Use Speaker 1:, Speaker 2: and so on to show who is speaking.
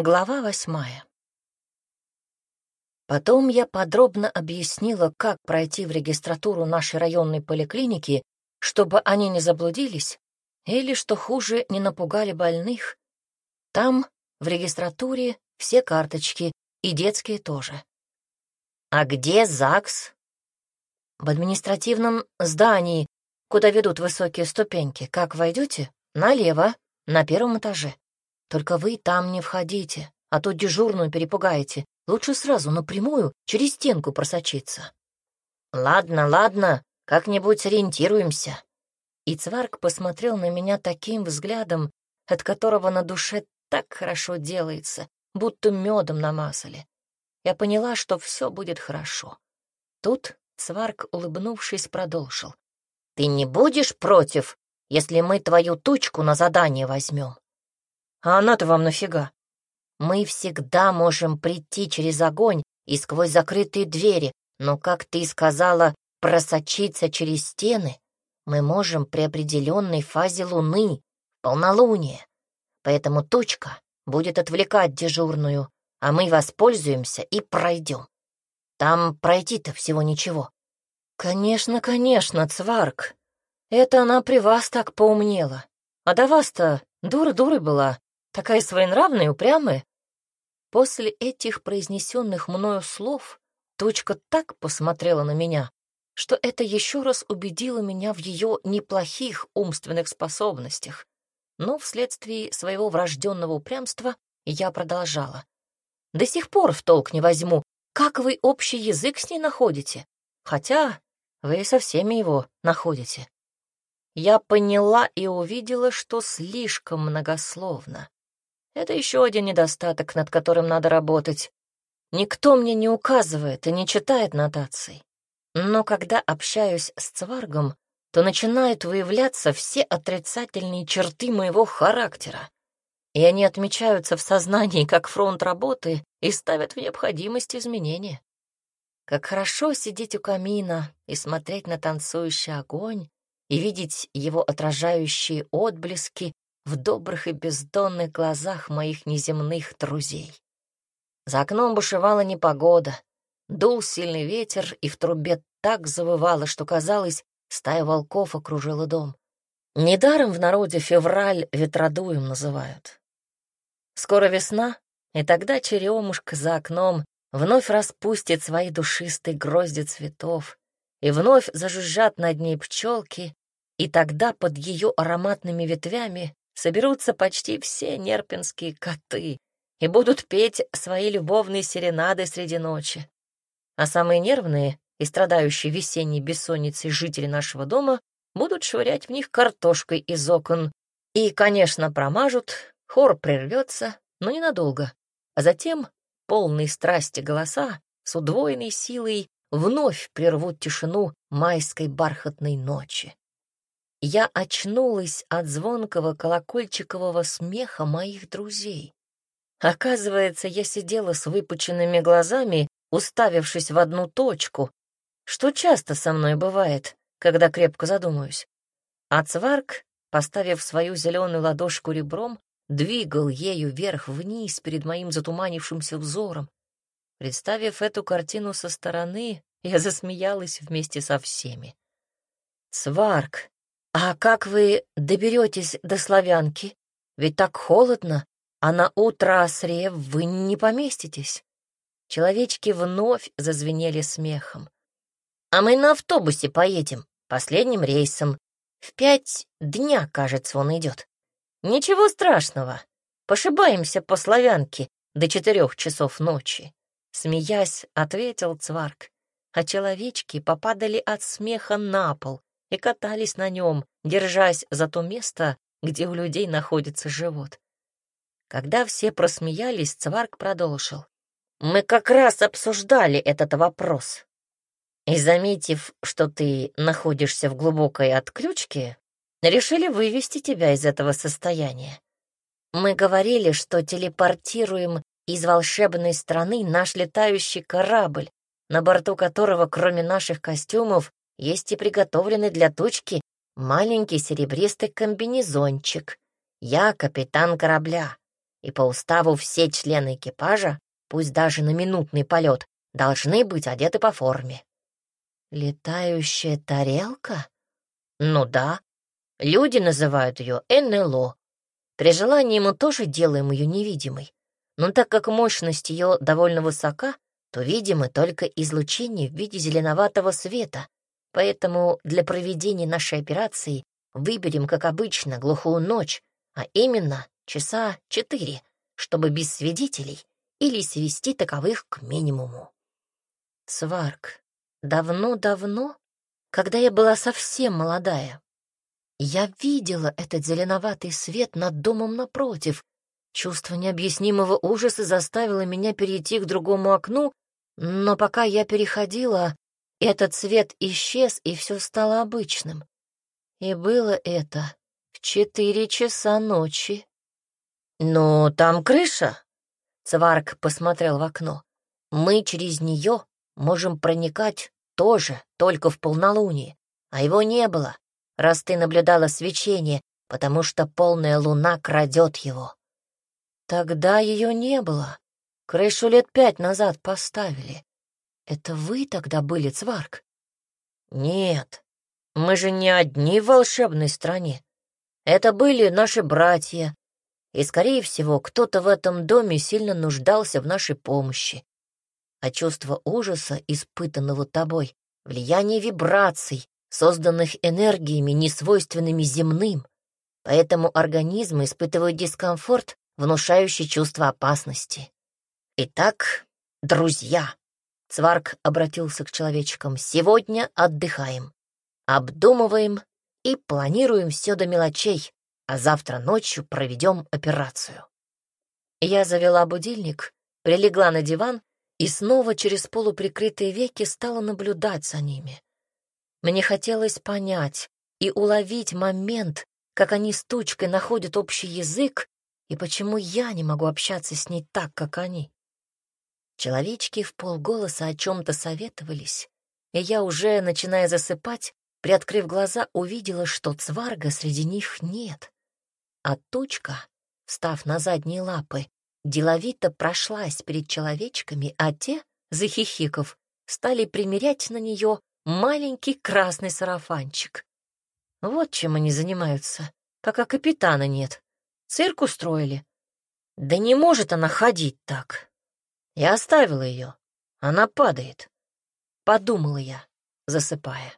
Speaker 1: Глава восьмая. Потом я подробно объяснила, как пройти в регистратуру нашей районной поликлиники, чтобы они не заблудились или, что хуже, не напугали больных. Там, в регистратуре, все карточки, и детские тоже. «А где ЗАГС?» «В административном здании, куда ведут высокие ступеньки. Как войдете? Налево, на первом этаже. Только вы там не входите, а то дежурную перепугаете. Лучше сразу напрямую через стенку просочиться. Ладно, ладно, как-нибудь сориентируемся. И Цварк посмотрел на меня таким взглядом, от которого на душе так хорошо делается, будто медом намазали. Я поняла, что все будет хорошо. Тут Цварк, улыбнувшись, продолжил. «Ты не будешь против, если мы твою тучку на задание возьмем?» А она-то вам нафига? Мы всегда можем прийти через огонь и сквозь закрытые двери, но, как ты сказала, просочиться через стены мы можем при определенной фазе Луны, полнолуние. Поэтому тучка будет отвлекать дежурную, а мы воспользуемся и пройдем. Там пройти-то всего ничего. Конечно, конечно, Цварк. Это она при вас так поумнела. А до вас-то дура-дурой была. Такая своенравная упрямая. После этих произнесенных мною слов Точка так посмотрела на меня, что это еще раз убедило меня в ее неплохих умственных способностях. Но вследствие своего врожденного упрямства я продолжала. До сих пор в толк не возьму, как вы общий язык с ней находите, хотя вы со всеми его находите. Я поняла и увидела, что слишком многословно. Это еще один недостаток, над которым надо работать. Никто мне не указывает и не читает нотаций. Но когда общаюсь с Цваргом, то начинают выявляться все отрицательные черты моего характера. И они отмечаются в сознании как фронт работы и ставят в необходимость изменения. Как хорошо сидеть у камина и смотреть на танцующий огонь и видеть его отражающие отблески в добрых и бездонных глазах моих неземных друзей. За окном бушевала непогода, дул сильный ветер, и в трубе так завывало, что, казалось, стая волков окружила дом. Недаром в народе февраль ветродуем называют. Скоро весна, и тогда черемушка за окном вновь распустит свои душистые грозди цветов, и вновь зажужжат над ней пчелки, и тогда под ее ароматными ветвями соберутся почти все нерпинские коты и будут петь свои любовные серенады среди ночи. А самые нервные и страдающие весенней бессонницей жители нашего дома будут швырять в них картошкой из окон. И, конечно, промажут, хор прервется, но ненадолго. А затем полные страсти голоса с удвоенной силой вновь прервут тишину майской бархатной ночи я очнулась от звонкого колокольчикового смеха моих друзей. Оказывается, я сидела с выпученными глазами, уставившись в одну точку, что часто со мной бывает, когда крепко задумаюсь. А Цварк, поставив свою зеленую ладошку ребром, двигал ею вверх-вниз перед моим затуманившимся взором. Представив эту картину со стороны, я засмеялась вместе со всеми. Цварк, «А как вы доберетесь до Славянки? Ведь так холодно, а на утро осрев вы не поместитесь». Человечки вновь зазвенели смехом. «А мы на автобусе поедем, последним рейсом. В пять дня, кажется, он идет. Ничего страшного. Пошибаемся по Славянке до четырех часов ночи». Смеясь, ответил Цварк, а человечки попадали от смеха на пол, и катались на нем, держась за то место, где у людей находится живот. Когда все просмеялись, Цварк продолжил. «Мы как раз обсуждали этот вопрос. И, заметив, что ты находишься в глубокой отключке, решили вывести тебя из этого состояния. Мы говорили, что телепортируем из волшебной страны наш летающий корабль, на борту которого, кроме наших костюмов, есть и приготовленный для тучки маленький серебристый комбинезончик. Я капитан корабля.
Speaker 2: и по уставу все члены экипажа, пусть даже на минутный полет, должны быть одеты по форме.
Speaker 1: Летающая тарелка?
Speaker 2: Ну да. Люди называют ее НЛО. При желании мы тоже делаем ее невидимой. Но так как мощность ее довольно высока, то видимо только излучение в виде зеленоватого света. Поэтому для проведения нашей операции выберем, как обычно, глухую ночь, а именно часа четыре, чтобы без свидетелей или свести таковых к минимуму.
Speaker 1: Сварк, давно-давно, когда я была совсем молодая, я видела этот зеленоватый свет над домом напротив. Чувство необъяснимого ужаса заставило меня перейти к другому окну, но пока я переходила, этот свет исчез, и все стало обычным. И было это в четыре часа ночи.
Speaker 2: «Но там крыша!» Цварк посмотрел в окно. «Мы через нее можем проникать тоже, только в полнолуние. А его не было, раз ты наблюдала свечение, потому что полная луна крадет его».
Speaker 1: «Тогда ее не было. Крышу лет пять назад поставили. Это вы тогда были, Цварк?»
Speaker 2: «Нет, мы же не одни в волшебной стране. Это были наши братья, и, скорее всего, кто-то в этом доме сильно нуждался в нашей помощи. А чувство ужаса, испытанного тобой, влияние вибраций, созданных энергиями, несвойственными земным, поэтому организм испытывает дискомфорт, внушающий чувство опасности. Итак, друзья, Цварк обратился к человечкам, сегодня отдыхаем, обдумываем и планируем все до мелочей, а завтра ночью проведем операцию. Я завела будильник, прилегла на диван и снова через полуприкрытые веки стала наблюдать за ними. Мне хотелось понять и уловить момент, как они с тучкой находят общий язык, и почему я не могу общаться с ней так, как они. Человечки в полголоса о чем-то советовались, и я уже, начиная засыпать, приоткрыв глаза, увидела, что цварга среди них нет. А тучка, встав на задние лапы, деловито прошлась перед человечками, а те, захихиков, стали примерять на нее маленький красный сарафанчик. Вот чем они занимаются, пока капитана нет. Цирк устроили. Да не может она ходить так. Я оставила ее. Она падает. Подумала я, засыпая.